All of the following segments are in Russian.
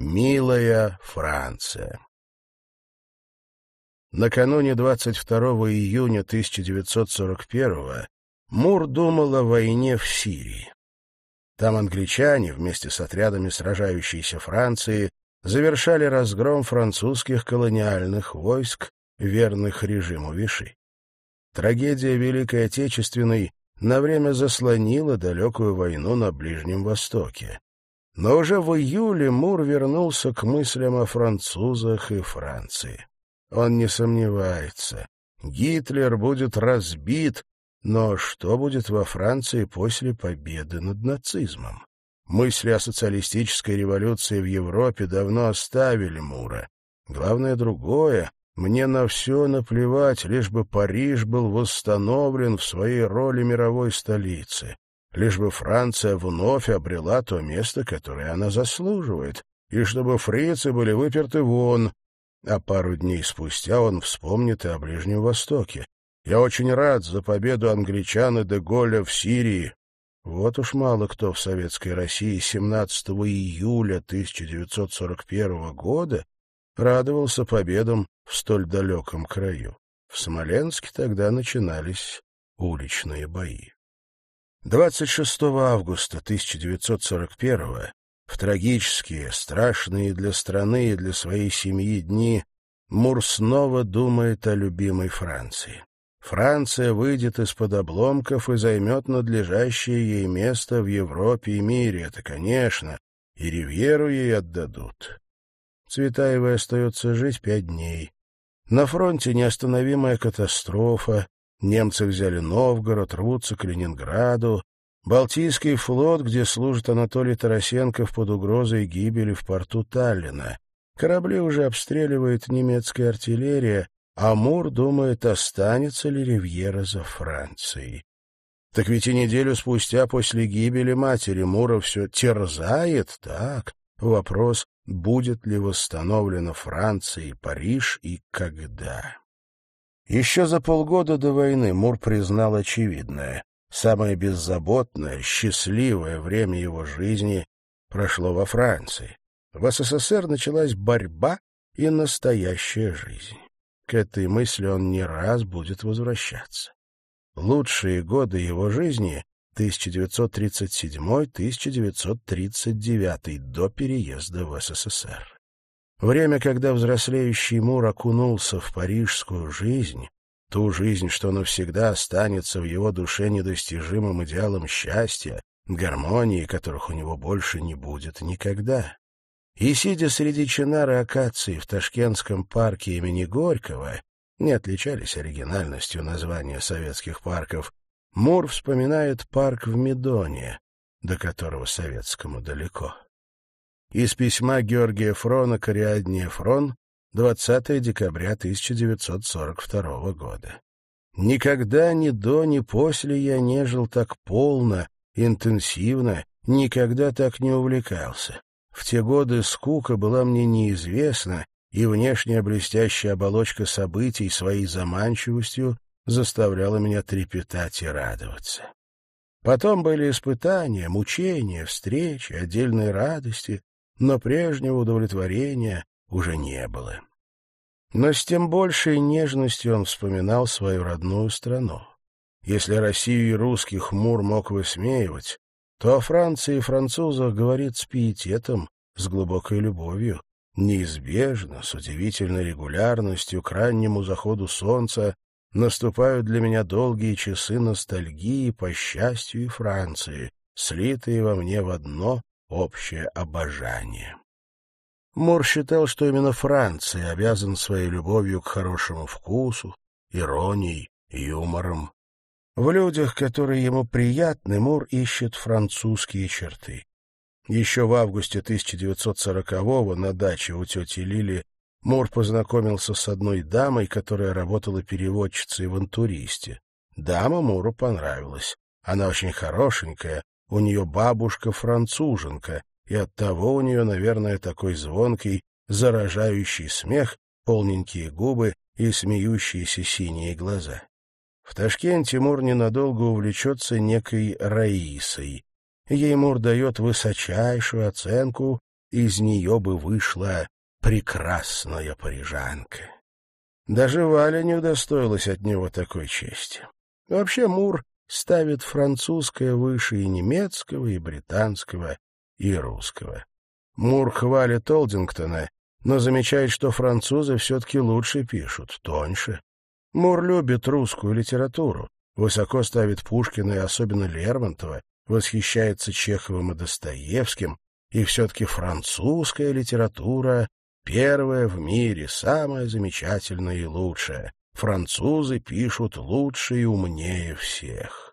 «Милая Франция». Накануне 22 июня 1941 Мур думал о войне в Сирии. Там англичане, вместе с отрядами сражающейся Франции, завершали разгром французских колониальных войск, верных режиму Виши. Трагедия Великой Отечественной на время заслонила далекую войну на Ближнем Востоке. Но уже в июле Мур вернулся к мыслям о французах и Франции. Он не сомневается. Гитлер будет разбит, но что будет во Франции после победы над нацизмом? Мысли о социалистической революции в Европе давно оставили Мура. Главное другое. Мне на все наплевать, лишь бы Париж был восстановлен в своей роли мировой столицы. Лишь бы Франция вновь обрела то место, которое она заслуживает, и чтобы фрицы были выперты вон. А пару дней спустя он вспомнит и о Ближнем Востоке. Я очень рад за победу англичан и де в Сирии. Вот уж мало кто в советской России 17 июля 1941 года радовался победам в столь далеком краю. В Смоленске тогда начинались уличные бои. 26 августа 1941 в трагические, страшные для страны и для своей семьи дни Мур снова думает о любимой Франции. Франция выйдет из-под обломков и займет надлежащее ей место в Европе и мире, это конечно, и Ривьеру ей отдадут. Цветаевой остается жить пять дней. На фронте неостановимая катастрофа, немцы взяли Новгород, рвутся к Ленинграду, Балтийский флот, где служит Анатолий Тарасенков под угрозой гибели в порту Таллина. Корабли уже обстреливает немецкая артиллерия, а Мур думает, останется ли Ривьера за Францией. Так ведь и неделю спустя после гибели матери Мура все терзает, так? Вопрос, будет ли восстановлена Франция и Париж и когда. Еще за полгода до войны Мур признал очевидное. Самое беззаботное, счастливое время его жизни прошло во Франции. В СССР началась борьба и настоящая жизнь. К этой мысли он не раз будет возвращаться. Лучшие годы его жизни 1937-1939 до переезда в СССР. Время, когда взрослеющий Мур окунулся в парижскую жизнь, ту жизнь, что навсегда останется в его душе недостижимым идеалом счастья, гармонии, которых у него больше не будет никогда. И, сидя среди чинары акации в Ташкентском парке имени Горького, не отличались оригинальностью названия советских парков, Мур вспоминает парк в Медоне, до которого советскому далеко. Из письма Георгия Фрона к Ариадне Фрон 20 декабря 1942 года. «Никогда ни до, ни после я не жил так полно, интенсивно, никогда так не увлекался. В те годы скука была мне неизвестна, и внешняя блестящая оболочка событий своей заманчивостью заставляла меня трепетать и радоваться. Потом были испытания, мучения, встречи, отдельные радости, но прежнего удовлетворения уже не было. Но с тем большей нежностью он вспоминал свою родную страну. Если Россию и русских Мур мог высмеивать, то о Франции и французах говорит с пиететом, с глубокой любовью, неизбежно, с удивительной регулярностью к раннему заходу солнца наступают для меня долгие часы ностальгии по счастью и Франции, слитые во мне в одно общее обожание. Мур считал, что именно Франция обязан своей любовью к хорошему вкусу, иронией, юмором. В людях, которые ему приятны, Мур ищет французские черты. Еще в августе 1940-го на даче у тети Лили Мур познакомился с одной дамой, которая работала переводчицей в «Антуристе». Дама Муру понравилась. Она очень хорошенькая, у нее бабушка-француженка, и оттого у нее, наверное, такой звонкий, заражающий смех, полненькие губы и смеющиеся синие глаза. В Ташкенте Мур ненадолго увлечется некой Раисой. Ей Мур дает высочайшую оценку из нее бы вышла прекрасная парижанка. Даже Валя не удостоилась от него такой чести. Вообще Мур ставит французское выше и немецкого, и британского, и русского. Мур хвалит Олдингтона, но замечает, что французы все-таки лучше пишут, тоньше. Мур любит русскую литературу, высоко ставит Пушкина и особенно Лермонтова, восхищается Чеховым и Достоевским, и все-таки французская литература первая в мире, самая замечательная и лучшая. Французы пишут лучше и умнее всех.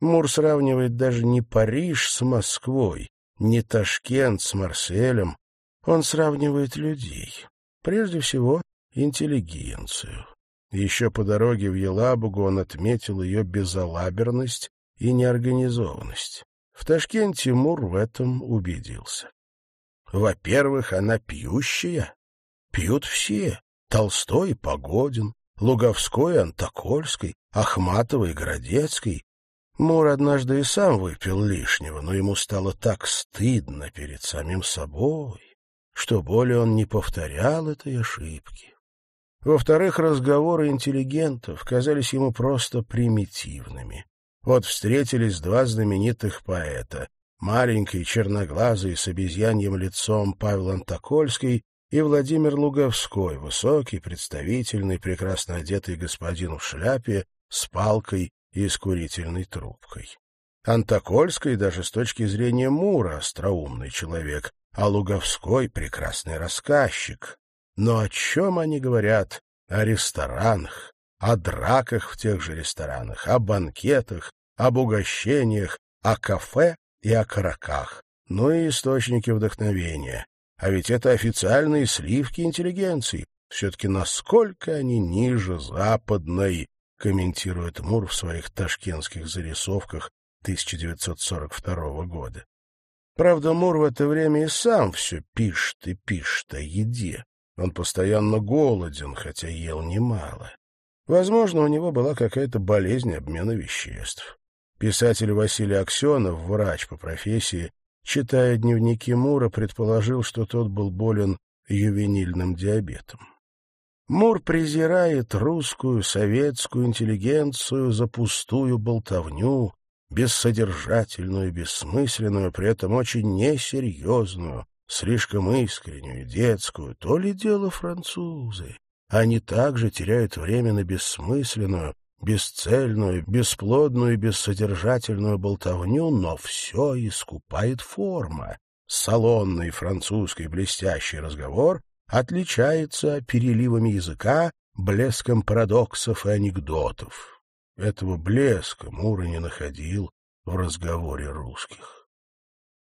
Мур сравнивает даже не Париж с Москвой, не Ташкент с Марселем. Он сравнивает людей. Прежде всего, интеллигенцию. Еще по дороге в Елабугу он отметил ее безалаберность и неорганизованность. В Ташкенте Мур в этом убедился. Во-первых, она пьющая. Пьют все. Толстой Погодин, Луговской и Антокольский, Ахматовой и Городецкий. Мур однажды и сам выпил лишнего, но ему стало так стыдно перед самим собой, что более он не повторял этой ошибки. Во-вторых, разговоры интеллигентов казались ему просто примитивными. Вот встретились два знаменитых поэта — маленький, черноглазый, с обезьяньем лицом Павел Антокольский и Владимир Луговской, высокий, представительный, прекрасно одетый господин в шляпе, с палкой и с курительной трубкой. Антокольский даже с точки зрения Мура остроумный человек, а Луговской — прекрасный рассказчик. Но о чем они говорят? О ресторанах, о драках в тех же ресторанах, о банкетах, об угощениях, о кафе и о караках, ну и источники вдохновения. А ведь это официальные сливки интеллигенции. Все-таки насколько они ниже западной, комментирует Мур в своих ташкентских зарисовках 1942 года. Правда, Мур в это время и сам все пишет и пишет о еде. Он постоянно голоден, хотя ел немало. Возможно, у него была какая-то болезнь обмена веществ. Писатель Василий Аксенов, врач по профессии, читая дневники Мура, предположил, что тот был болен ювенильным диабетом. Мур презирает русскую, советскую интеллигенцию за пустую болтовню, бессодержательную, бессмысленную, при этом очень несерьезную, слишком искреннюю, детскую, то ли дело французы. Они также теряют время на бессмысленную, бесцельную, бесплодную бессодержательную болтовню, но все искупает форма. Салонный французский блестящий разговор отличается переливами языка, блеском парадоксов и анекдотов. Этого блеска Мура не находил в разговоре русских.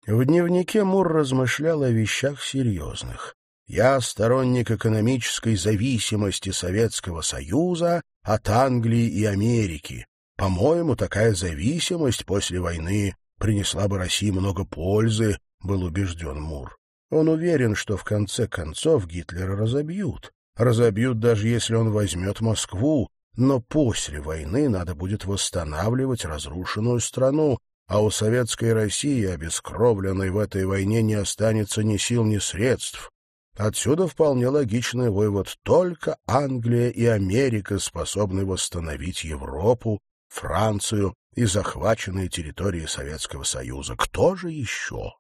В дневнике Мур размышлял о вещах серьезных. «Я сторонник экономической зависимости Советского Союза от Англии и Америки. По-моему, такая зависимость после войны принесла бы России много пользы», — был убежден Мур. Он уверен, что в конце концов Гитлера разобьют. Разобьют даже если он возьмет Москву, но после войны надо будет восстанавливать разрушенную страну, а у советской России, обескровленной в этой войне, не останется ни сил, ни средств. Отсюда вполне логичный вывод. Только Англия и Америка способны восстановить Европу, Францию и захваченные территории Советского Союза. Кто же еще?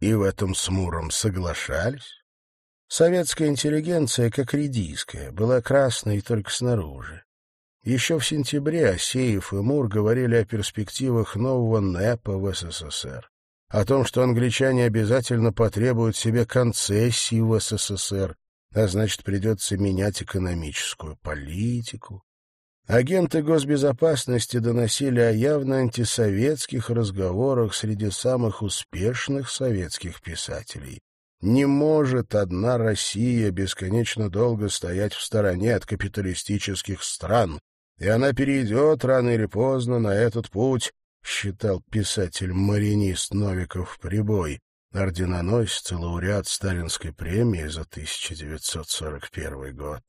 И в этом с Муром соглашались. Советская интеллигенция, как редийская, была красной только снаружи. Еще в сентябре Асеев и Мур говорили о перспективах нового НЭПа в СССР, о том, что англичане обязательно потребуют себе концессии в СССР, а значит, придется менять экономическую политику. Агенты госбезопасности доносили о явно антисоветских разговорах среди самых успешных советских писателей. Не может одна Россия бесконечно долго стоять в стороне от капиталистических стран, и она перейдет рано или поздно на этот путь, считал писатель-маринист Новиков Прибой, орденоносец и лауреат Сталинской премии за 1941 год.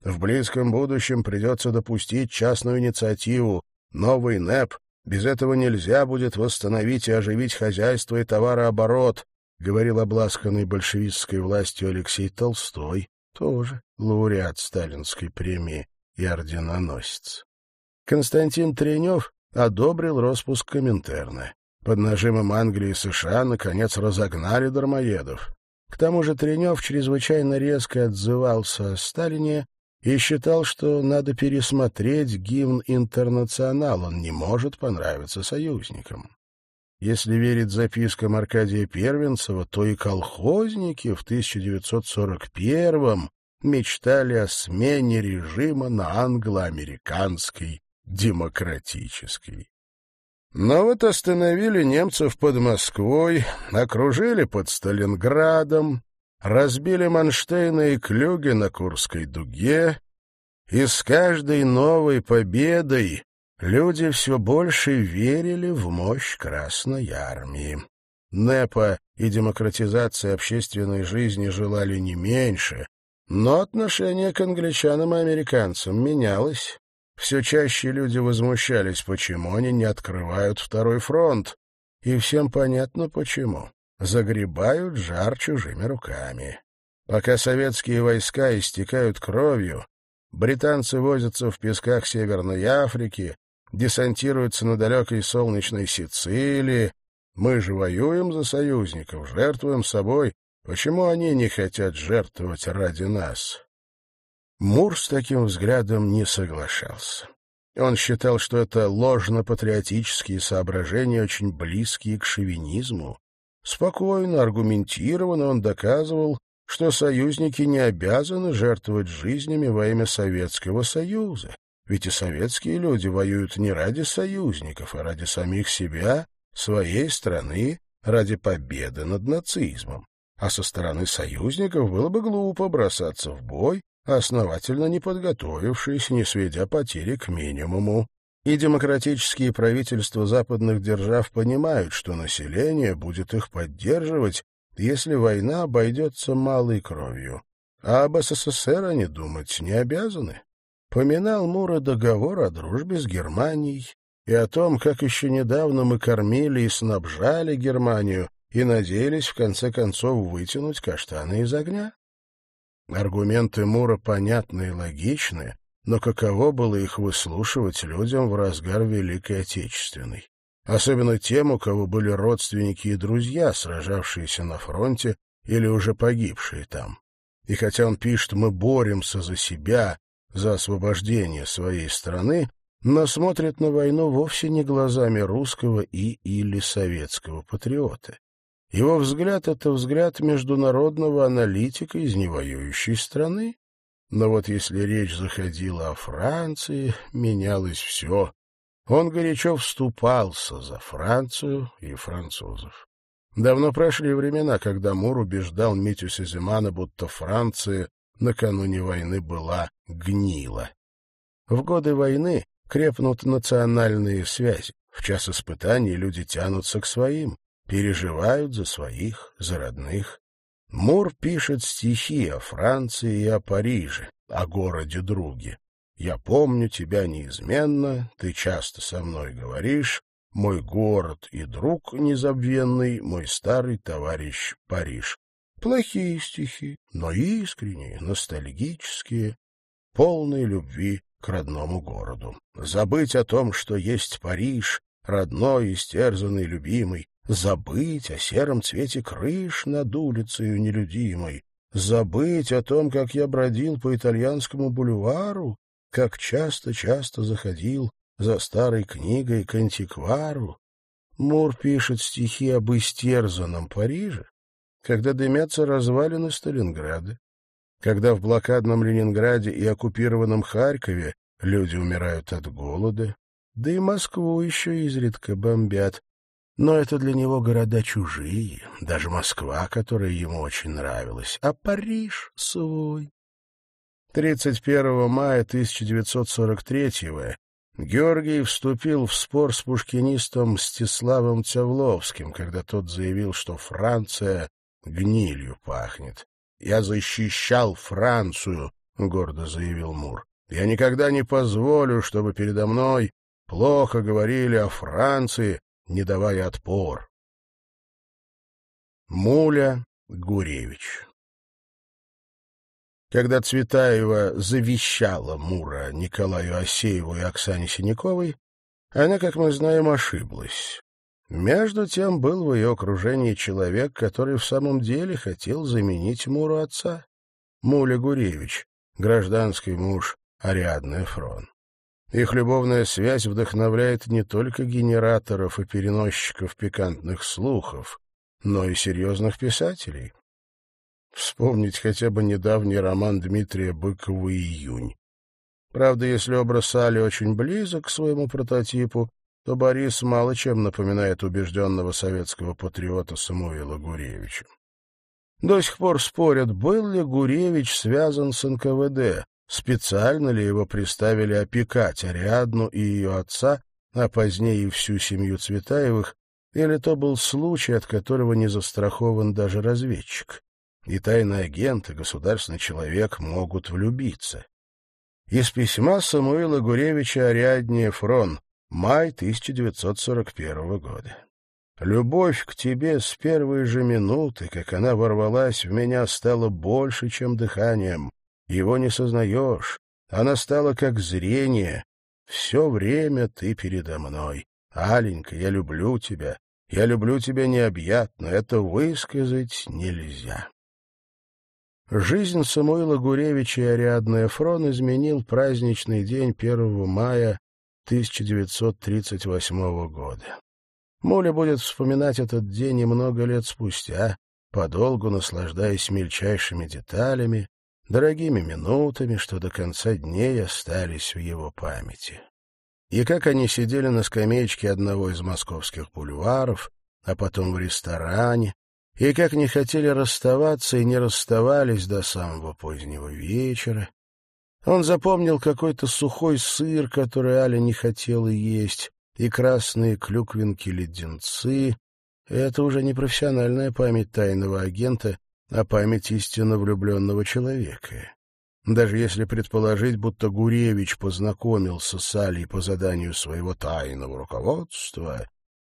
В близком будущем придется допустить частную инициативу, новый НЭП. Без этого нельзя будет восстановить и оживить хозяйство и товарооборот. говорил обласканный большевистской властью Алексей Толстой, тоже лауреат сталинской премии и орденоносец. Константин Тренев одобрил распуск Коминтерна. Под нажимом Англии и США наконец разогнали дармоедов. К тому же Тренев чрезвычайно резко отзывался о Сталине и считал, что надо пересмотреть гимн «Интернационал», он не может понравиться союзникам. Если верить запискам Аркадия Первенцева, то и колхозники в 1941-м мечтали о смене режима на англо-американский демократический. Но вот остановили немцев под Москвой, окружили под Сталинградом, разбили Манштейна и Клюге на Курской дуге, и с каждой новой победой люди все больше верили в мощь Красной Армии. НЭПа и демократизация общественной жизни желали не меньше, но отношение к англичанам и американцам менялось. Все чаще люди возмущались, почему они не открывают второй фронт. И всем понятно, почему. Загребают жар чужими руками. Пока советские войска истекают кровью, британцы возятся в песках Северной Африки, десантируются на далекой солнечной Сицилии. Мы же воюем за союзников, жертвуем собой. Почему они не хотят жертвовать ради нас? Мур с таким взглядом не соглашался. Он считал, что это ложно-патриотические соображения, очень близкие к шовинизму. Спокойно, аргументированно он доказывал, что союзники не обязаны жертвовать жизнями во имя Советского Союза. Ведь и советские люди воюют не ради союзников, а ради самих себя, своей страны, ради победы над нацизмом. А со стороны союзников было бы глупо бросаться в бой основательно не подготовившись, не сведя потери к минимуму. И демократические правительства западных держав понимают, что население будет их поддерживать, если война обойдется малой кровью. А об СССР они думать не обязаны. Поминал Мура договор о дружбе с Германией и о том, как еще недавно мы кормили и снабжали Германию и надеялись в конце концов вытянуть каштаны из огня. Аргументы Мура понятны и логичны, но каково было их выслушивать людям в разгар Великой Отечественной? Особенно тем, у кого были родственники и друзья, сражавшиеся на фронте или уже погибшие там. И хотя он пишет «мы боремся за себя», за освобождение своей страны, но смотрит на войну вовсе не глазами русского и или советского патриота. Его взгляд — это взгляд международного аналитика из невоюющей страны. Но вот если речь заходила о Франции, менялось все. Он горячо вступался за Францию и французов. Давно прошли времена, когда Мур убеждал Митю Сеземана, будто Франция накануне войны была гнила. В годы войны крепнут национальные связи. В час испытаний люди тянутся к своим переживают за своих, за родных. Мур пишет стихи о Франции и о Париже, о городе-друге. «Я помню тебя неизменно, ты часто со мной говоришь, мой город и друг незабвенный, мой старый товарищ Париж». Плохие стихи, но искренние, ностальгические, полные любви к родному городу. Забыть о том, что есть Париж, родной, истерзанный, любимый, Забыть о сером цвете крыш над улицей нелюдимой, забыть о том, как я бродил по итальянскому бульвару, как часто-часто заходил за старой книгой к антиквару. Мур пишет стихи об истерзанном Париже, когда дымятся развалины Сталинграда, когда в блокадном Ленинграде и оккупированном Харькове люди умирают от голода, да и Москву еще изредка бомбят, но это для него города чужие, даже Москва, которая ему очень нравилась, а Париж свой. 31 мая 1943-го Георгий вступил в спор с пушкинистом Мстиславом Цявловским, когда тот заявил, что Франция гнилью пахнет. «Я защищал Францию», — гордо заявил Мур. «Я никогда не позволю, чтобы передо мной плохо говорили о Франции, не давая отпор. Муля Гуревич Когда Цветаева завещала Мура Николаю Осееву и Оксане Синяковой, она, как мы знаем, ошиблась. Между тем был в ее окружении человек, который в самом деле хотел заменить Муру отца. Муля Гуревич, гражданский муж Ариадны Фрон. Их любовная связь вдохновляет не только генераторов и переносчиков пикантных слухов, но и серьезных писателей. Вспомнить хотя бы недавний роман Дмитрия Быкова «Июнь». Правда, если образ Али очень близок к своему прототипу, то Борис мало чем напоминает убежденного советского патриота Самуила Гуревича. До сих пор спорят, был ли Гуревич связан с НКВД, специально ли его приставили опекать Ариадну и ее отца, а позднее и всю семью Цветаевых, или то был случай, от которого не застрахован даже разведчик. И тайный агент, и государственный человек могут влюбиться. Из письма Самуила Гуревича Ариадне Фрон Май 1941 года. Любовь к тебе с первой же минуты, как она ворвалась в меня, стала больше, чем дыханием. Его не сознаешь. Она стала как зрение. Все время ты передо мной. Аленька, я люблю тебя. Я люблю тебя необъятно. Это высказать нельзя. Жизнь Самуила Гуревича и Ариадны Эфрон изменил праздничный день 1 мая 1938 года. Муля будет вспоминать этот день и много лет спустя, подолгу наслаждаясь мельчайшими деталями, дорогими минутами, что до конца дней остались в его памяти. И как они сидели на скамеечке одного из московских бульваров, а потом в ресторане, и как не хотели расставаться и не расставались до самого позднего вечера, он запомнил какой-то сухой сыр, который Аля не хотела есть, и красные клюквинки-леденцы. Это уже не профессиональная память тайного агента, а память истинно влюбленного человека. Даже если предположить, будто Гуревич познакомился с Алей по заданию своего тайного руководства,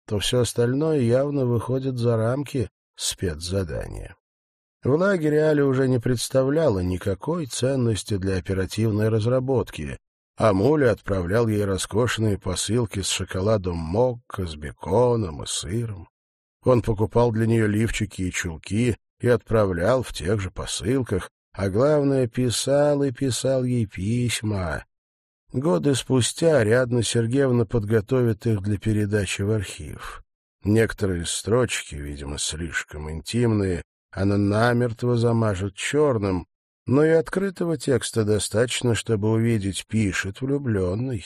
то все остальное явно выходит за рамки спецзадания. В лагере Аля уже не представляла никакой ценности для оперативной разработки, а Муля отправлял ей роскошные посылки с шоколадом мокко, с беконом и сыром. Он покупал для нее лифчики и чулки и отправлял в тех же посылках, а главное, писал и писал ей письма. Годы спустя Ариадна Сергеевна подготовит их для передачи в архив. Некоторые строчки, видимо, слишком интимные, она намертво замажет черным, но и открытого текста достаточно, чтобы увидеть «пишет влюбленный».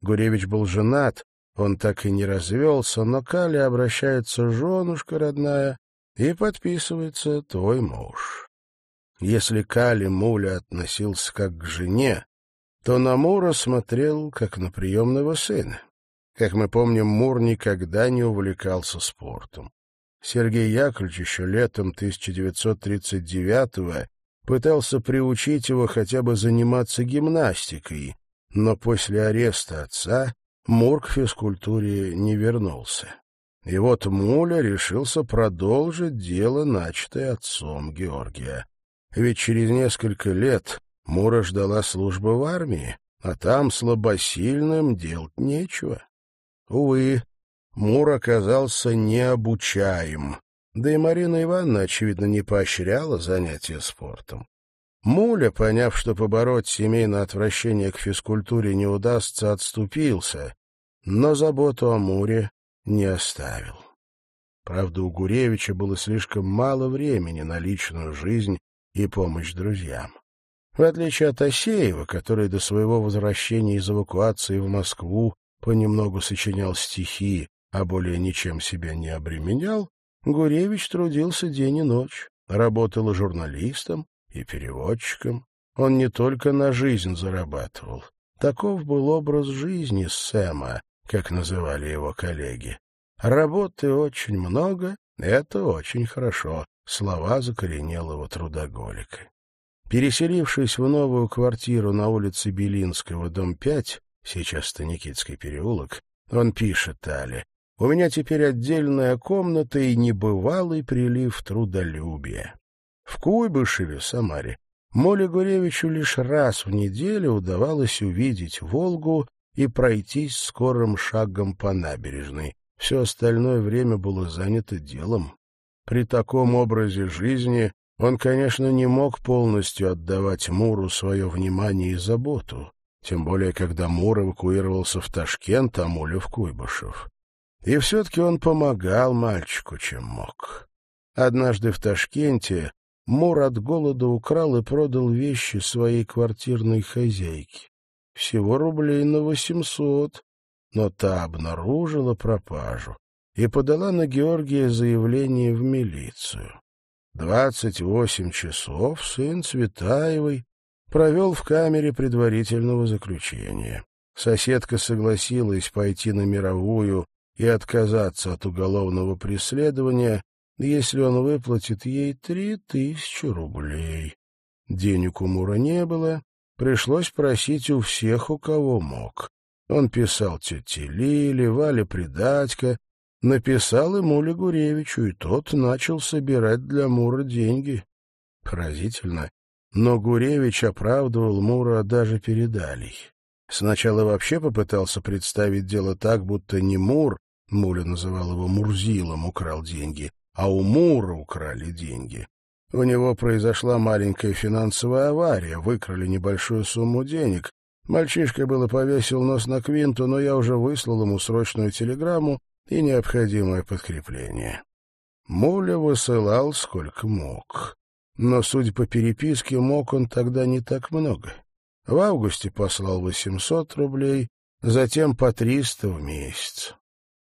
Гуревич был женат, он так и не развелся, но Каля обращается «женушка родная» и подписывается «твой муж». Если Кали Муля относился как к жене, то на Мура смотрел как на приемного сына. Как мы помним, Мур никогда не увлекался спортом. Сергей Яковлевич еще летом 1939-го пытался приучить его хотя бы заниматься гимнастикой, но после ареста отца Мур к физкультуре не вернулся. И вот Муля решился продолжить дело, начатое отцом Георгия. Ведь через несколько лет Мура ждала служба в армии, а там слабосильным делать нечего. Увы, Мур оказался необучаем, да и Марина Ивановна, очевидно, не поощряла занятия спортом. Муля, поняв, что побороть семейное отвращение к физкультуре не удастся, отступился, но заботу о Муре не оставил. Правда, у Гуревича было слишком мало времени на личную жизнь и помощь друзьям. В отличие от Осеева, который до своего возвращения из эвакуации в Москву понемногу сочинял стихи, а более ничем себя не обременял, Гуревич трудился день и ночь, работал и журналистом, и переводчиком. Он не только на жизнь зарабатывал. Таков был образ жизни Сэма, как называли его коллеги. Работы очень много, это очень хорошо, слова закоренелого трудоголика. Переселившись в новую квартиру на улице Белинского, дом 5, сейчас это Никитский переулок, он пишет Але. у меня теперь отдельная комната и небывалый прилив трудолюбия. В Куйбышеве, Самаре, Моле Гуревичу лишь раз в неделю удавалось увидеть Волгу и пройтись скорым шагом по набережной. Все остальное время было занято делом. При таком образе жизни он, конечно, не мог полностью отдавать Муру свое внимание и заботу, тем более, когда Мур эвакуировался в Ташкент, а Муля в Куйбышев. И все-таки он помогал мальчику, чем мог. Однажды в Ташкенте Мур от голода украл и продал вещи своей квартирной хозяйки. Всего рублей на восемьсот, но та обнаружила пропажу и подала на Георгия заявление в милицию. Двадцать восемь часов сын Цветаевой провел в камере предварительного заключения. Соседка согласилась пойти на мировую и отказаться от уголовного преследования, если он выплатит ей три тысячи рублей. Денег у Мура не было, пришлось просить у всех, у кого мог. Он писал тете Лиле, Вале Придатько, написал ему Легуревичу, и тот начал собирать для Мура деньги. Поразительно, но Гуревич оправдывал Мура даже перед Алей. Сначала вообще попытался представить дело так, будто не Мур, Муля называл его Мурзилом, украл деньги, а у Мура украли деньги. У него произошла маленькая финансовая авария, выкрали небольшую сумму денег. Мальчишка было повесил нос на квинту, но я уже выслал ему срочную телеграмму и необходимое подкрепление. Муля высылал сколько мог. Но, судя по переписке, мог он тогда не так много. В августе послал 800 рублей, затем по 300 в месяц.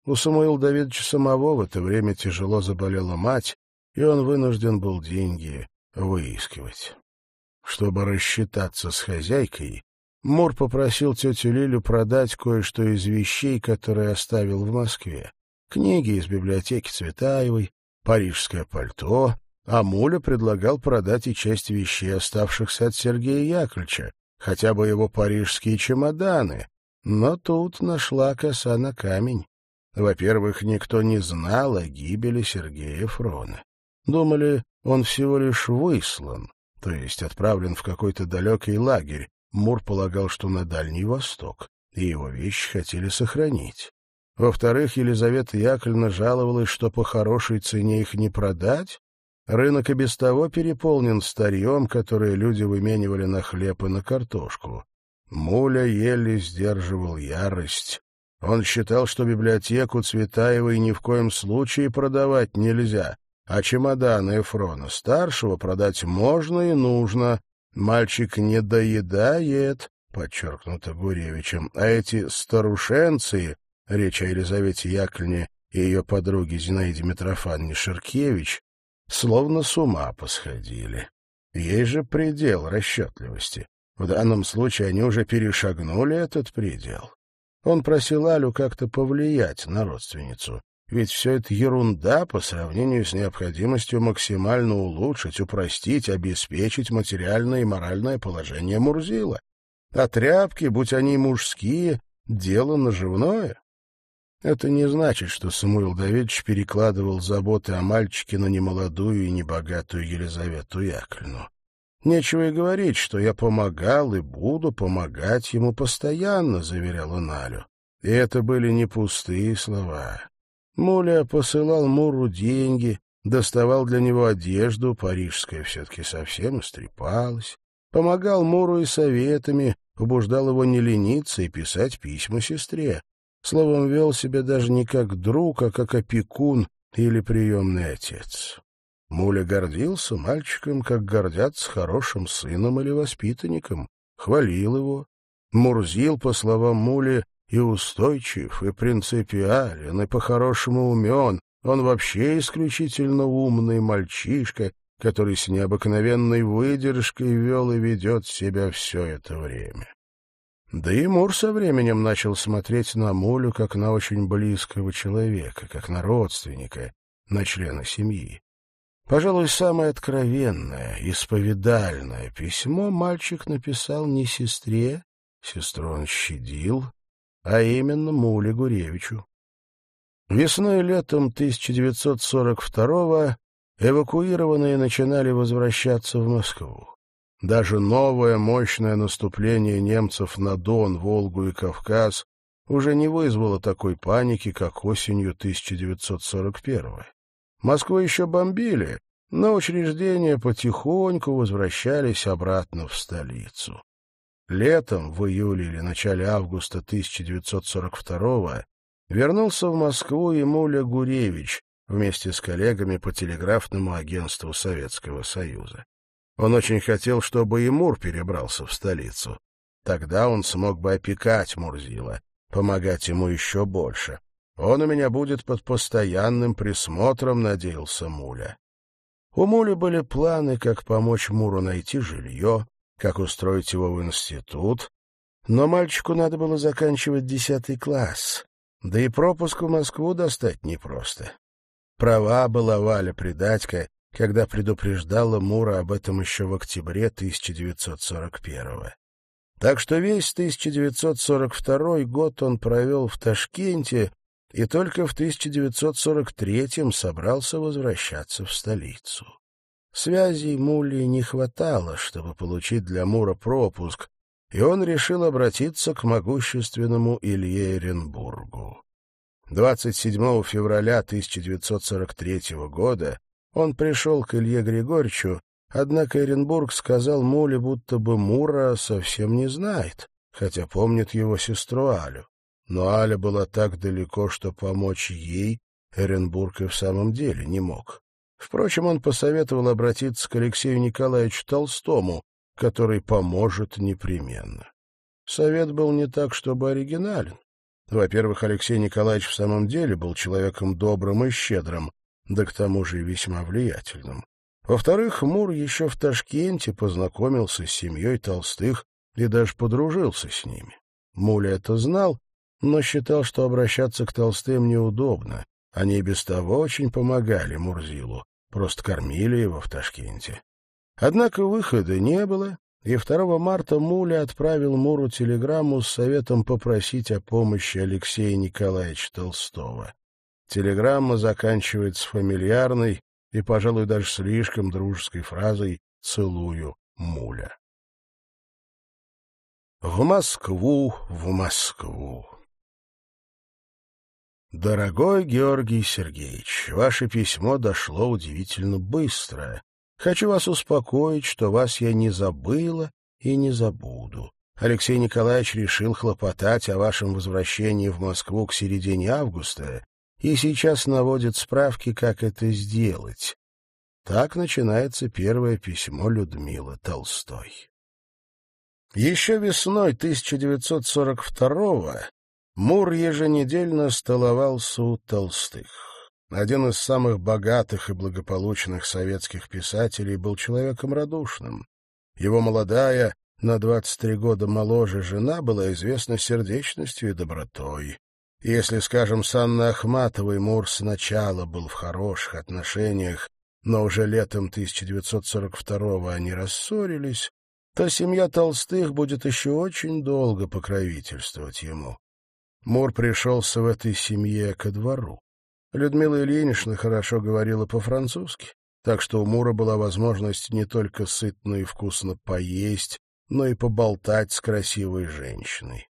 У Самуила Давидовича самого в это время тяжело заболела мать, и он вынужден был деньги выискивать. Чтобы рассчитаться с хозяйкой, Мур попросил тетю Лилю продать кое-что из вещей, которые оставил в Москве. Книги из библиотеки Цветаевой, парижское пальто, а Муля предлагал продать и часть вещей, оставшихся от Сергея Яковлевича, хотя бы его парижские чемоданы. Но тут нашла коса на камень. Во-первых, никто не знал о гибели Сергея Фрона. Думали, он всего лишь выслан, то есть отправлен в какой-то далекий лагерь. Мур полагал, что на Дальний Восток, и его вещи хотели сохранить. Во-вторых, Елизавета Яковлевна жаловалась, что по хорошей цене их не продать. Рынок и без того переполнен старьем, которое люди выменивали на хлеб и на картошку. Муля еле сдерживал ярость. Он считал, что библиотеку Цветаевой ни в коем случае продавать нельзя, а чемоданы Эфрона-старшего продать можно и нужно. Мальчик не доедает, подчеркнуто Гуревичем, а эти старушенцы, речь о Елизавете Яковлевне и ее подруге Зинаиде Митрофановне Ширкевич, словно с ума посходили. Ей же предел расчетливости. В данном случае они уже перешагнули этот предел. Он просил Алю как-то повлиять на родственницу. Ведь все это ерунда по сравнению с необходимостью максимально улучшить, упростить, обеспечить материальное и моральное положение Мурзила. А тряпки, будь они мужские, дело наживное. Это не значит, что Самуил Давидович перекладывал заботы о мальчике на немолодую и небогатую Елизавету Яковлевну. Нечего и говорить, что я помогал и буду помогать ему постоянно, — заверял он Алю. И это были не пустые слова. Муля посылал Муру деньги, доставал для него одежду, парижская все-таки совсем истрепалась, помогал Муру и советами, побуждал его не лениться и писать письма сестре. Словом, вел себя даже не как друг, а как опекун или приемный отец. Муля гордился мальчиком, как гордятся хорошим сыном или воспитанником, хвалил его. Мурзил, по словам Мули, и устойчив, и принципиален, и по-хорошему умен. Он вообще исключительно умный мальчишка, который с необыкновенной выдержкой вел и ведет себя все это время. Да и Мур со временем начал смотреть на Мулю как на очень близкого человека, как на родственника, на члена семьи. Пожалуй, самое откровенное, исповедальное письмо мальчик написал не сестре, сестру он щадил, а именно Муле Гуревичу. Весной и летом 1942-го эвакуированные начинали возвращаться в Москву. Даже новое мощное наступление немцев на Дон, Волгу и Кавказ уже не вызвало такой паники, как осенью 1941-го. Москву еще бомбили, но учреждения потихоньку возвращались обратно в столицу. Летом, в июле или начале августа 1942 вернулся в Москву и Муля Гуревич вместе с коллегами по телеграфному агентству Советского Союза. Он очень хотел, чтобы и Мур перебрался в столицу. Тогда он смог бы опекать Мурзила, помогать ему еще больше. Он у меня будет под постоянным присмотром, надеялся Муля. У Мули были планы, как помочь Муру найти жилье, как устроить его в институт, но мальчику надо было заканчивать десятый класс, да и пропуск в Москву достать непросто. Права была Валя Придатько, когда предупреждала Мура об этом еще в октябре 1941-го. Так что весь 1942 год он провел в Ташкенте и только в 1943-м собрался возвращаться в столицу. Связей Мули не хватало, чтобы получить для Мура пропуск, и он решил обратиться к могущественному Илье Эренбургу. 27 февраля 1943 года он пришел к Илье Григорьевичу, однако Эренбург сказал Муле, будто бы Мура совсем не знает, хотя помнит его сестру Алю. Но Аля была так далеко, что помочь ей Эренбург и в самом деле не мог. Впрочем, он посоветовал обратиться к Алексею Николаевичу Толстому, который поможет непременно. Совет был не так, чтобы оригинален. Во-первых, Алексей Николаевич в самом деле был человеком добрым и щедрым, да к тому же и весьма влиятельным. Во-вторых, Мур еще в Ташкенте познакомился с семьей Толстых и даже подружился с ними. Муля это знал но считал, что обращаться к Толстым неудобно. Они без того очень помогали Мурзилу, просто кормили его в Ташкенте. Однако выхода не было, и 2 марта Муля отправил Муру телеграмму с советом попросить о помощи Алексея Николаевича Толстого. Телеграмма заканчивается фамильярной и, пожалуй, даже слишком дружеской фразой «Целую, Муля». В Москву, в Москву. Дорогой Георгий Сергеевич, ваше письмо дошло удивительно быстро. Хочу вас успокоить, что вас я не забыла и не забуду. Алексей Николаевич решил хлопотать о вашем возвращении в Москву к середине августа и сейчас наводит справки, как это сделать. Так начинается первое письмо Людмилы Толстой. Еще весной 1942-го Мур еженедельно столовался у Толстых. Один из самых богатых и благополучных советских писателей был человеком радушным. Его молодая, на 23 года моложе жена была известна сердечностью и добротой. Если, скажем, с Анной Ахматовой Мур сначала был в хороших отношениях, но уже летом 1942-го они рассорились, то семья Толстых будет еще очень долго покровительствовать ему. Мур пришелся в этой семье ко двору. Людмила Ильинична хорошо говорила по-французски, так что у Мура была возможность не только сытно и вкусно поесть, но и поболтать с красивой женщиной.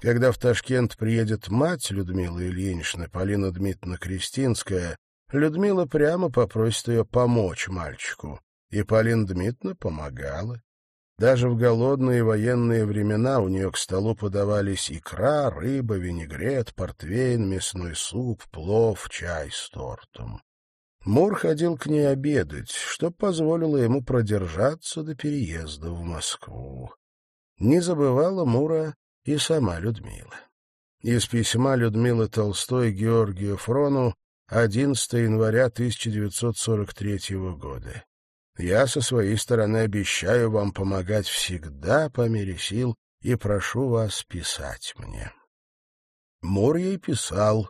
Когда в Ташкент приедет мать Людмилы Ильиничны, Полина Дмитриевна Кристинская, Людмила прямо попросит ее помочь мальчику, и Полина Дмитриевна помогала. Даже в голодные военные времена у нее к столу подавались икра, рыба, винегрет, портвейн, мясной суп, плов, чай с тортом. Мур ходил к ней обедать, что позволило ему продержаться до переезда в Москву. Не забывала Мура и сама Людмила. Из письма Людмилы Толстой Георгию Фрону 11 января 1943 года. Я со своей стороны обещаю вам помогать всегда по мере сил и прошу вас писать мне. Мур ей писал,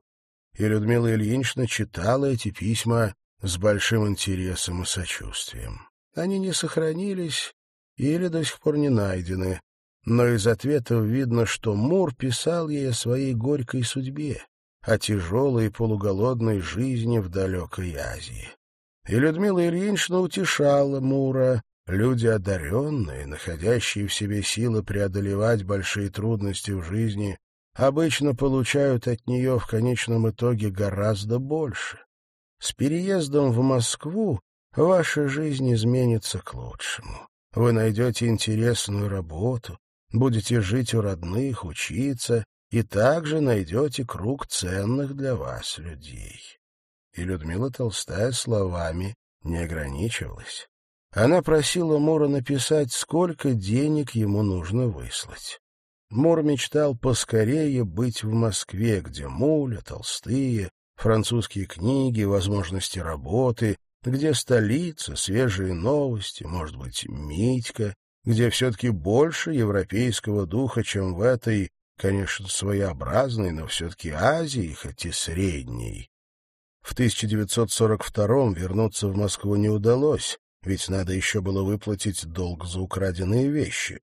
и Людмила Ильинична читала эти письма с большим интересом и сочувствием. Они не сохранились или до сих пор не найдены, но из ответов видно, что Мур писал ей о своей горькой судьбе, о тяжелой полуголодной жизни в далекой Азии. И Людмила Ильинична утешала Мура, люди одаренные, находящие в себе силы преодолевать большие трудности в жизни, обычно получают от нее в конечном итоге гораздо больше. С переездом в Москву ваша жизнь изменится к лучшему. Вы найдете интересную работу, будете жить у родных, учиться, и также найдете круг ценных для вас людей. И Людмила Толстая словами не ограничивалась. Она просила Мура написать, сколько денег ему нужно выслать. Мур мечтал поскорее быть в Москве, где муля, толстые, французские книги, возможности работы, где столица, свежие новости, может быть, Митька, где все-таки больше европейского духа, чем в этой, конечно, своеобразной, но все-таки Азии, хоть и средней. В 1942-м вернуться в Москву не удалось, ведь надо еще было выплатить долг за украденные вещи.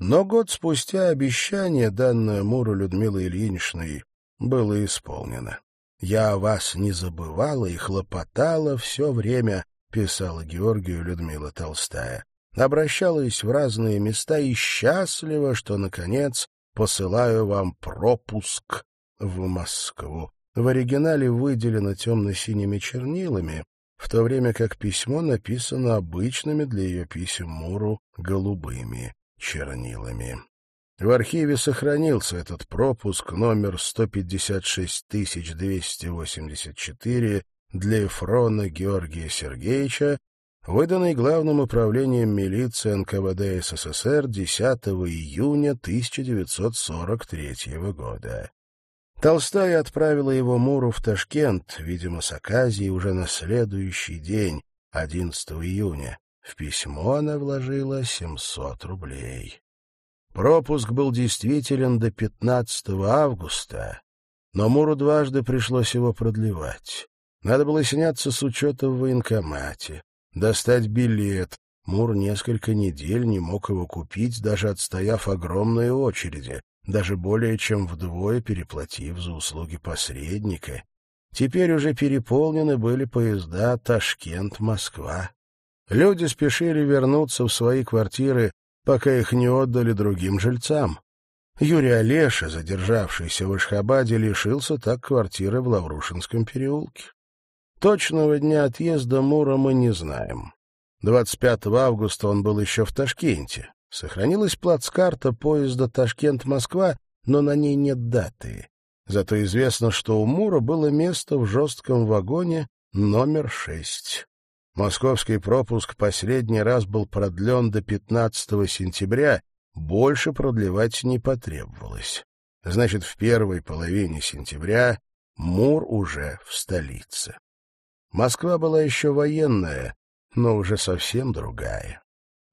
Но год спустя обещание, данное Муру Людмилы Ильиничной, было исполнено. «Я о вас не забывала и хлопотала все время», — писала Георгию Людмила Толстая. «Обращалась в разные места и счастлива, что, наконец, посылаю вам пропуск в Москву в оригинале выделено темно-синими чернилами, в то время как письмо написано обычными для ее писем Муру голубыми чернилами. В архиве сохранился этот пропуск номер 156284 для Эфрона Георгия Сергеевича, выданный Главным управлением милиции НКВД СССР 10 июня 1943 года. Толстая отправила его Муру в Ташкент, видимо, с Аказией уже на следующий день, 11 июня. В письмо она вложила 700 рублей. Пропуск был действителен до 15 августа, но Муру дважды пришлось его продлевать. Надо было сняться с учета в военкомате, достать билет. Мур несколько недель не мог его купить, даже отстояв огромные очереди даже более чем вдвое переплатив за услуги посредника. Теперь уже переполнены были поезда Ташкент-Москва. Люди спешили вернуться в свои квартиры, пока их не отдали другим жильцам. Юрий Олеша, задержавшийся в Ишхабаде, лишился так квартиры в Лаврушинском переулке. Точного дня отъезда Мура мы не знаем. 25 августа он был еще в Ташкенте. Сохранилась плацкарта поезда Ташкент-Москва, но на ней нет даты. Зато известно, что у Мура было место в жестком вагоне номер шесть. Московский пропуск последний раз был продлен до 15 сентября, больше продлевать не потребовалось. Значит, в первой половине сентября Мур уже в столице. Москва была еще военная, но уже совсем другая.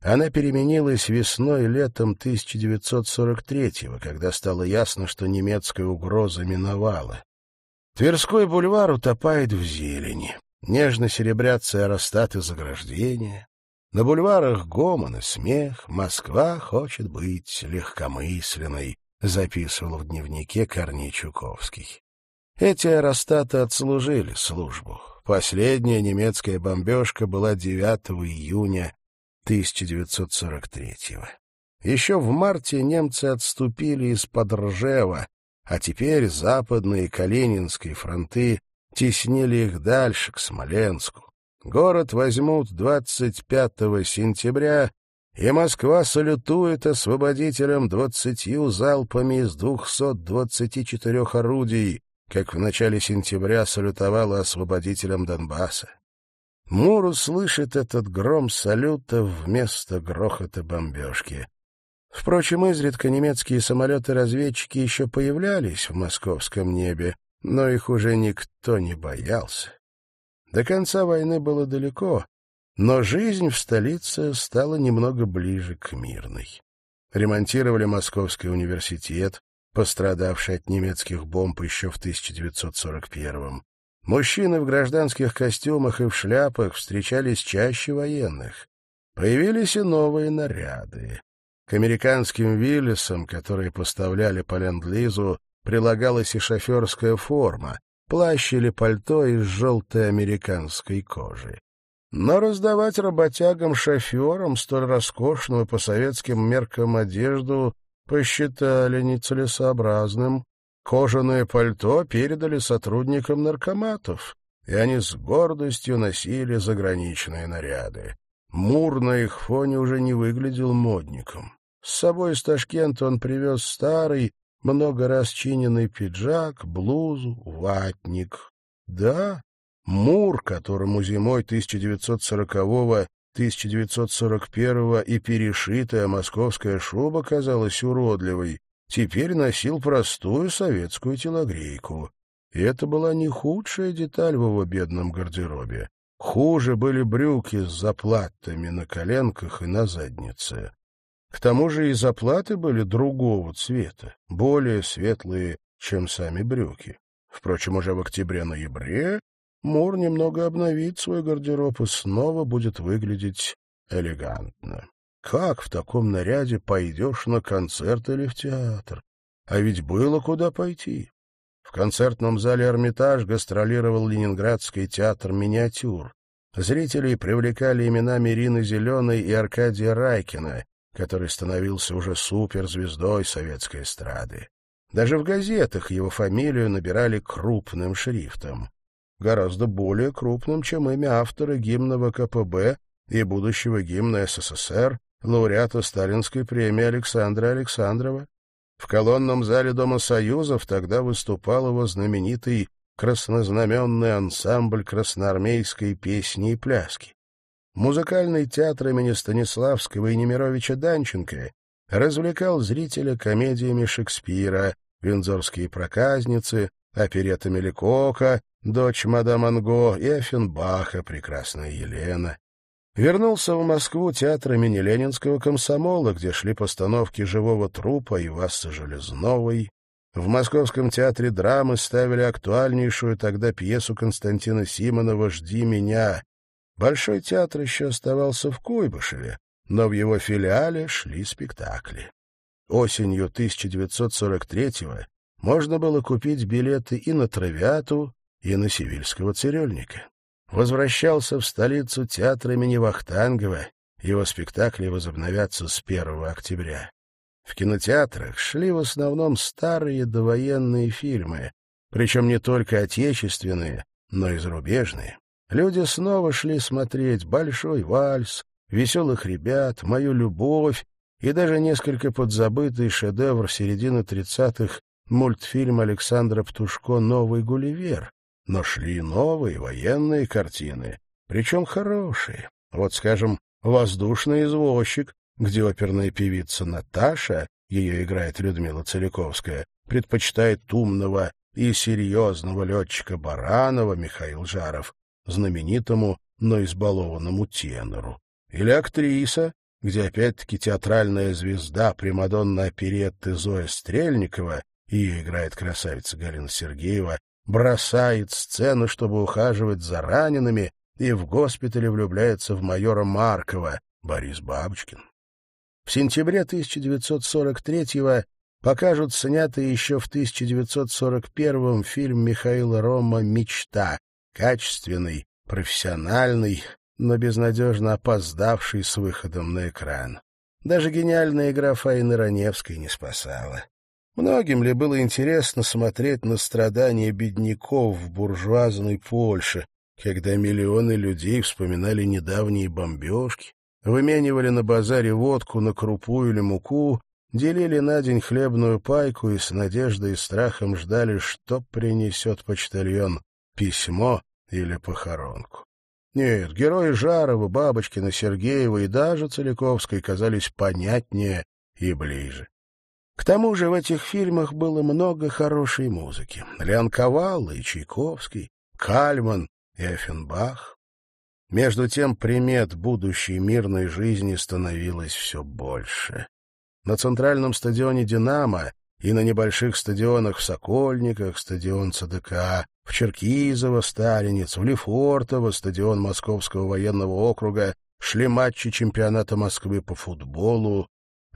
Она переменилась весной и летом 1943-го, когда стало ясно, что немецкая угроза миновала. Тверской бульвар утопает в зелени. Нежно серебрятся аэростаты заграждения. На бульварах гомон и смех. Москва хочет быть легкомысленной, записывал в дневнике Корней Чуковский. Эти аэростаты отслужили службу. Последняя немецкая бомбежка была 9 июня 1943-го. Еще в марте немцы отступили из-под Ржева, а теперь западные Калининские фронты теснили их дальше, к Смоленску. Город возьмут 25 сентября, и Москва салютует освободителям двадцатью залпами из 224 орудий, как в начале сентября салютовала освободителям Донбасса. Мур услышит этот гром салюта вместо грохота бомбежки. Впрочем, изредка немецкие самолеты-разведчики еще появлялись в московском небе, но их уже никто не боялся. До конца войны было далеко, но жизнь в столице стала немного ближе к мирной. Ремонтировали Московский университет, пострадавший от немецких бомб еще в 1941-м. Мужчины в гражданских костюмах и в шляпах встречались чаще военных. Появились и новые наряды. К американским Виллисам, которые поставляли по ленд-лизу, прилагалась и шоферская форма, плащ или пальто из желтой американской кожи. Но раздавать работягам-шоферам столь роскошную по советским меркам одежду посчитали нецелесообразным. Кожаное пальто передали сотрудникам наркоматов, и они с гордостью носили заграничные наряды. Мур на их фоне уже не выглядел модником. С собой из Ташкента он привез старый, много раз чиненный пиджак, блузу, ватник. Да, Мур, которому зимой 1940-го 1941-го и перешитая московская шуба казалась уродливой, теперь носил простую советскую телогрейку. И это была не худшая деталь в его бедном гардеробе. Хуже были брюки с заплатами на коленках и на заднице. К тому же и заплаты были другого цвета, более светлые, чем сами брюки. Впрочем, уже в октябре-ноябре Мур немного обновит свой гардероб и снова будет выглядеть элегантно. Как в таком наряде пойдешь на концерт или в театр? А ведь было куда пойти. В концертном зале «Эрмитаж» гастролировал Ленинградский театр «Миниатюр». Зрителей привлекали именами Ирины Зеленой и Аркадия Райкина, который становился уже суперзвездой советской эстрады. Даже в газетах его фамилию набирали крупным шрифтом. Гораздо более крупным, чем имя автора гимна ВКПБ и будущего гимна СССР, лауреата Сталинской премии Александра Александрова. В колонном зале Дома Союзов тогда выступал его знаменитый краснознаменный ансамбль красноармейской песни и пляски. Музыкальный театр имени Станиславского и Немировича Данченко развлекал зрителя комедиями Шекспира, «Виндзорские проказницы», оперетами Лекока, дочь мадам Анго и Офенбаха, прекрасная Елена. Вернулся в Москву театр имени Ленинского комсомола, где шли постановки «Живого трупа» и «Васса Железновой», в Московском театре драмы ставили актуальнейшую тогда пьесу Константина Симонова «Жди меня». Большой театр еще оставался в Куйбышеве, но в его филиале шли спектакли. Осенью 1943-го можно было купить билеты и на «Травиату», и на Сивильского цирюльника. Возвращался в столицу театр имени Вахтангова, его спектакли возобновятся с 1 октября. В кинотеатрах шли в основном старые довоенные фильмы, причем не только отечественные, но и зарубежные. Люди снова шли смотреть «Большой вальс», «Веселых ребят», «Мою любовь» и даже несколько подзабытый шедевр середины тридцатых мультфильм Александра Птушко «Новый Гулливер». Но шли новые военные картины, причем хорошие. Вот, скажем, «Воздушный извозчик», где оперная певица Наташа, ее играет Людмила Целиковская, предпочитает умного и серьезного летчика Баранова Михаил Жаров, знаменитому, но избалованному тенору. Или актриса, где опять-таки театральная звезда Примадонна оперетты Зоя Стрельникова, ее играет красавица Галина Сергеева, бросает сцену, чтобы ухаживать за ранеными, и в госпитале влюбляется в майора Маркова Борис Бабочкин. В сентябре 1943-го покажут снятый еще в 1941-м фильм Михаила Рома «Мечта», качественный, профессиональный, но безнадежно опоздавший с выходом на экран. Даже гениальная игра Фаины Раневской не спасала. Многим ли было интересно смотреть на страдания бедняков в буржуазной Польше, когда миллионы людей вспоминали недавние бомбежки, выменивали на базаре водку на крупу или муку, делили на день хлебную пайку и с надеждой и страхом ждали, что принесет почтальон — письмо или похоронку. Нет, герои Жарова, Бабочкина, Сергеева и даже Целиковской казались понятнее и ближе. К тому же в этих фильмах было много хорошей музыки. Леон Ковалла и Чайковский, Кальман и Эффенбах. Между тем примет будущей мирной жизни становилось все больше. На центральном стадионе «Динамо» и на небольших стадионах в Сокольниках, стадион ЦДК, в Черкизово, Сталинец, в Лефортово, стадион Московского военного округа, шли матчи чемпионата Москвы по футболу.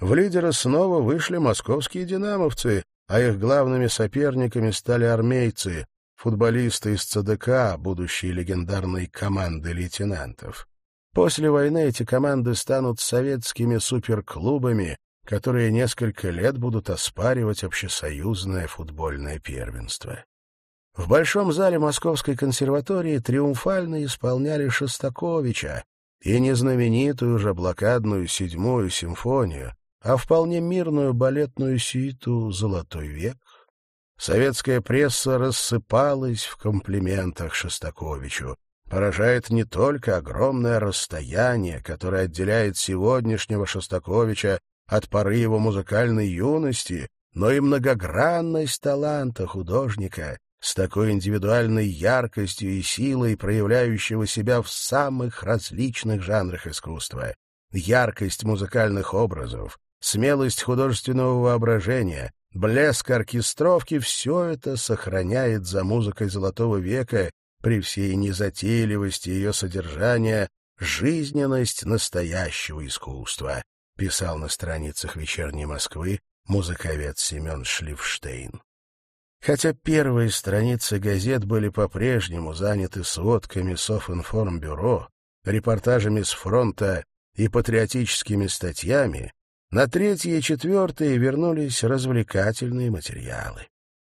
В лидеры снова вышли московские «Динамовцы», а их главными соперниками стали армейцы, футболисты из ЦДК, будущие легендарной команды лейтенантов. После войны эти команды станут советскими суперклубами, которые несколько лет будут оспаривать общесоюзное футбольное первенство. В Большом зале Московской консерватории триумфально исполняли Шостаковича и не знаменитую же блокадную седьмую симфонию, а вполне мирную балетную сюиту «Золотой век». Советская пресса рассыпалась в комплиментах Шостаковичу. Поражает не только огромное расстояние, которое отделяет сегодняшнего Шостаковича от поры его музыкальной юности, но и многогранность таланта художника, с такой индивидуальной яркостью и силой, проявляющего себя в самых различных жанрах искусства. Яркость музыкальных образов, смелость художественного воображения, блеск оркестровки — все это сохраняет за музыкой Золотого века при всей незатейливости ее содержания жизненность настоящего искусства, писал на страницах «Вечерней Москвы» музыковед Семен Шлифштейн. Хотя первые страницы газет были по-прежнему заняты сводками Софинформбюро, репортажами с фронта и патриотическими статьями, на третьи и четвертые вернулись развлекательные материалы.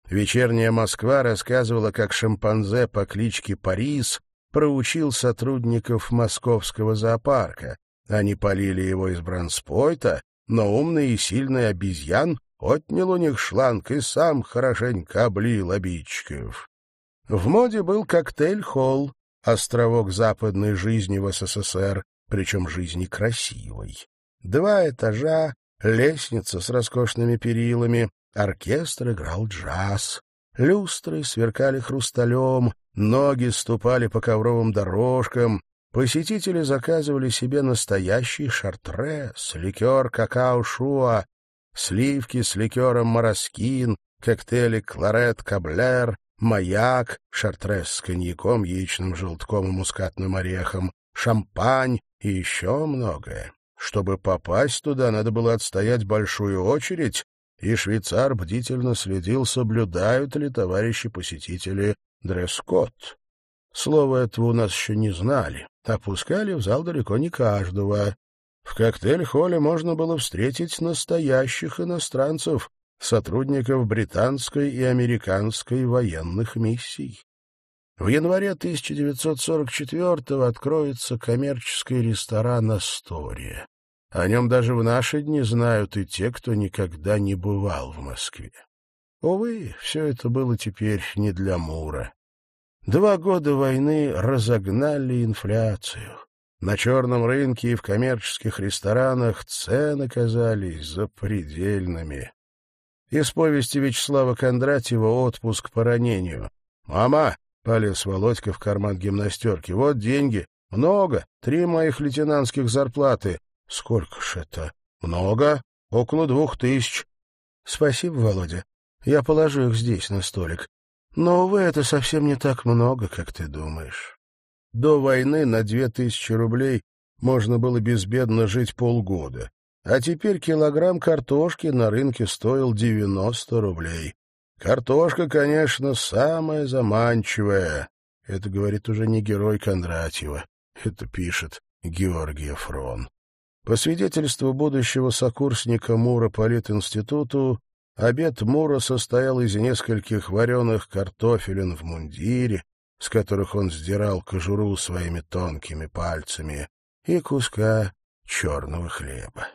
Вечерняя Москва рассказывала, как шимпанзе по кличке Парис проучил сотрудников московского зоопарка. Они полили его из бронспойта, но умный и сильный обезьян отнял у них шланг и сам хорошенько облил обидчиков. В моде был коктейль-холл, островок западной жизни в СССР, причем жизни красивой. Два этажа, лестница с роскошными перилами, оркестр играл джаз. Люстры сверкали хрусталем, ноги ступали по ковровым дорожкам, посетители заказывали себе настоящий шартрес, ликер какао-шуа, сливки с ликером мороскин, коктейли кларет каблер, маяк, шартрес с коньяком, яичным желтком и мускатным орехом, шампань и еще многое. Чтобы попасть туда, надо было отстоять большую очередь, и швейцар бдительно следил, соблюдают ли товарищи-посетители дресс-код. Слово этого у нас еще не знали. Опускали в зал далеко не каждого. В коктейль-холле можно было встретить настоящих иностранцев, сотрудников британской и американской военных миссий. В январе 1944-го откроется коммерческий ресторан «Астория». О нем даже в наши дни знают и те, кто никогда не бывал в Москве. Увы, все это было теперь не для Мура. Два года войны разогнали инфляцию. На черном рынке и в коммерческих ресторанах цены казались запредельными. Из повести Вячеслава Кондратьева «Отпуск по ранению». «Мама!» — полез Володька в карман гимнастерки. «Вот деньги. Много. Три моих лейтенантских зарплаты. Сколько ж это? Много. Около двух тысяч. Спасибо, Володя. Я положу их здесь, на столик. Но, увы, это совсем не так много, как ты думаешь». До войны на две тысячи рублей можно было безбедно жить полгода, а теперь килограмм картошки на рынке стоил девяносто рублей. Картошка, конечно, самая заманчивая. Это говорит уже не герой Кондратьева, это пишет Георгий Фрон. По свидетельству будущего сокурсника Мура политинституту, обед Мура состоял из нескольких вареных картофелин в мундире, с которых он сдирал кожуру своими тонкими пальцами, и куска черного хлеба.